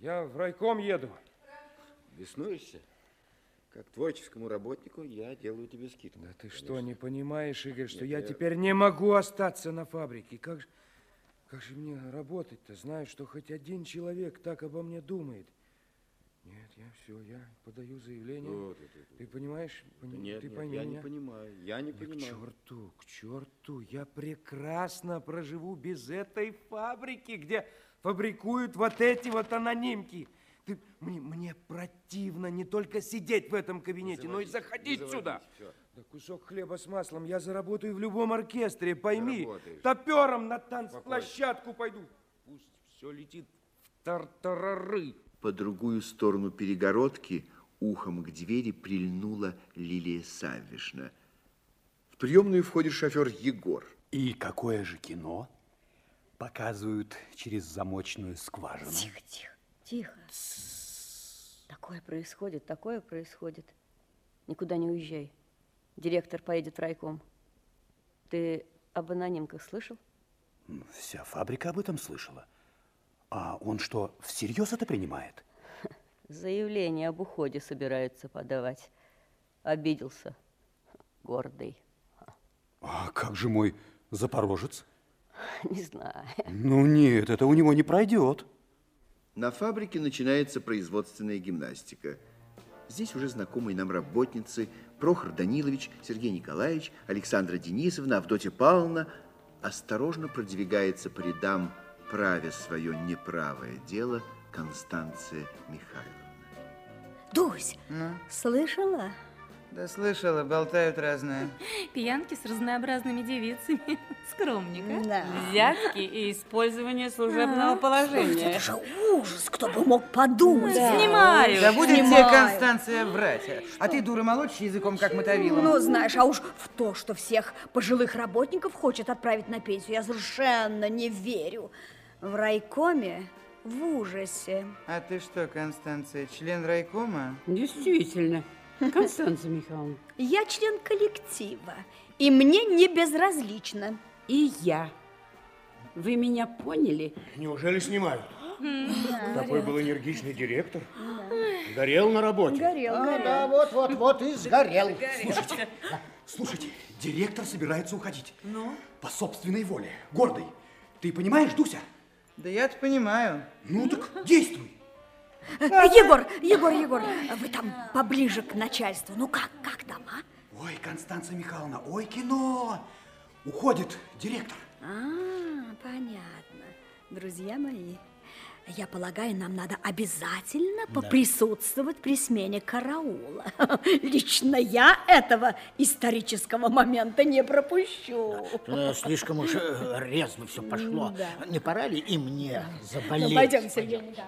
Я в райком еду. Беснуешься? Как творческому работнику я делаю тебе скидку. Да ты что, не понимаешь, Игорь, что я теперь не могу остаться на фабрике? Как же, как же мне работать-то? Знаю, что хоть один человек так обо мне думает. Нет, я все, я подаю заявление. Вот это, это. Ты понимаешь? Пони- Нет, ты нет, пойми я не меня. понимаю. Я не Да к понимаю. черту, к черту, я прекрасно проживу без этой фабрики, где фабрикуют вот эти вот анонимки. Ты, мне, мне противно не только сидеть в этом кабинете, но и заходить сюда. всё. Да кусок хлеба с маслом я заработаю в любом оркестре, пойми. Заработаешь. Топером на танцплощадку пойду. Пусть все летит в тартарары. По другую сторону перегородки ухом к двери прильнула Лилия Савишна. В приемную входит шофер Егор. И какое же кино показывают через замочную скважину? Тихо, тихо, тихо. Такое происходит, такое происходит. Никуда не уезжай. Директор поедет в райком. Ты об анонимках слышал? Вся фабрика об этом слышала. А он что, всерьез это принимает? Заявление об уходе собираются подавать. Обиделся. Гордый. А как же мой запорожец? Не знаю. Ну нет, это у него не пройдет. На фабрике начинается производственная гимнастика. Здесь уже знакомые нам работницы Прохор Данилович, Сергей Николаевич, Александра Денисовна, Авдотья Павловна осторожно продвигается по рядам, правя свое неправое дело, Констанция Михайловна. Дусь, слышала? Да слышала, болтают разное. Пьянки с разнообразными девицами. Скромненько. Да. Взятки и использование служебного положения. Это же ужас, кто бы мог подумать. Снимаю. Да будет тебе. Констанция, врать. А ты, дура, молочь языком, как мотовила. Ну, знаешь, а уж в то, что всех пожилых работников хочет отправить на пенсию, я совершенно не верю. В райкоме в ужасе. А ты что, Констанция, член райкома? Действительно. Констанция Михайловна. Я член коллектива, и мне не безразлично. И я. Вы меня поняли? Неужели снимают? Какой был энергичный директор. Горел на работе. Горел, горел. Да, вот, вот, вот и сгорел. Слушайте, слушайте, директор собирается уходить. Ну? По собственной воле, гордый. Ты понимаешь, Дуся? Да я-то понимаю. Ну так действуй. Э, Егор, Егор, Егор, вы там поближе к начальству. Ну как, как там, а? Ой, Констанция Михайловна, ой, кино. Уходит директор. А, понятно. Друзья мои, я полагаю, нам надо обязательно поприсутствовать при смене караула. Лично я этого исторического момента не пропущу. Э, Слишком уж э, резво все пошло. Да. Не пора ли и мне заболеть? Ну, пойдем, Сергей Николаевич.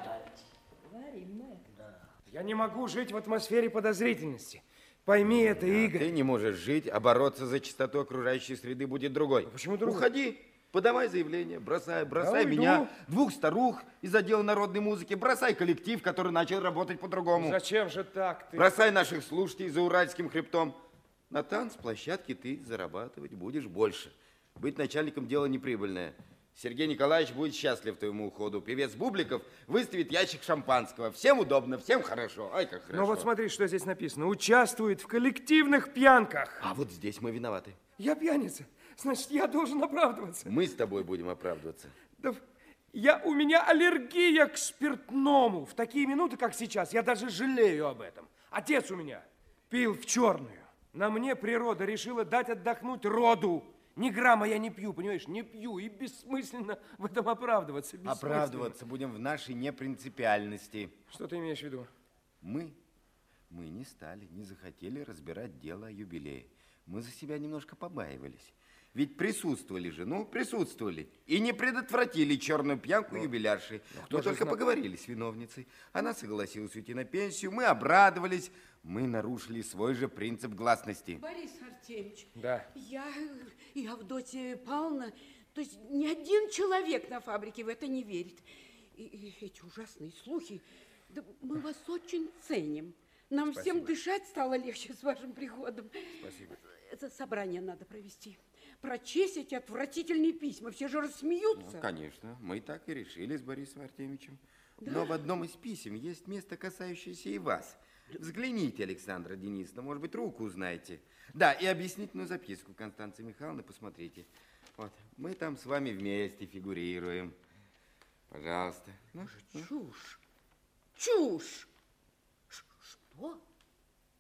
Я не могу жить в атмосфере подозрительности. Пойми это, Игорь. Ты не можешь жить, а бороться за чистоту окружающей среды будет другой. почему другой? Уходи, подавай заявление, бросай, бросай уйду. меня, двух старух из отдела народной музыки, бросай коллектив, который начал работать по-другому. Зачем же так ты? Бросай наших слушателей за Уральским хребтом. На танцплощадке ты зарабатывать будешь больше. Быть начальником дело неприбыльное. Сергей Николаевич будет счастлив твоему уходу. Певец Бубликов выставит ящик шампанского. Всем удобно, всем хорошо. Ай, как хорошо. Ну вот смотри, что здесь написано. Участвует в коллективных пьянках. А вот здесь мы виноваты. Я пьяница. Значит, я должен оправдываться. Мы с тобой будем оправдываться. Да я, у меня аллергия к спиртному. В такие минуты, как сейчас, я даже жалею об этом. Отец у меня пил в черную. На мне природа решила дать отдохнуть роду. Ни грамма я не пью, понимаешь, не пью. И бессмысленно в этом оправдываться. Оправдываться будем в нашей непринципиальности. Что ты имеешь в виду? Мы, мы не стали, не захотели разбирать дело о юбилее. Мы за себя немножко побаивались. Ведь присутствовали же, ну, присутствовали. И не предотвратили черную пьянку юбилярши. кто Мы только зна- поговорили с виновницей. Она согласилась уйти на пенсию, мы обрадовались. Мы нарушили свой же принцип гласности. Борис Артемьевич, Да. я и Авдотья Павловна, то есть ни один человек на фабрике в это не верит. И, и эти ужасные слухи, да мы вас очень ценим. Нам всем дышать стало легче с вашим приходом. Спасибо. Это собрание надо провести. Прочесть эти отвратительные письма. Все же рассмеются. Ну, конечно, мы так и решили с Борисом Артемьевичем. Но в одном из писем есть место, касающееся и вас. Взгляните, Александра Денисовна, может быть, руку узнаете. Да, и объяснительную записку Констанции Михайловны посмотрите. Вот, мы там с вами вместе фигурируем. Пожалуйста. Ну, Чушь. Чушь. Ш- Что?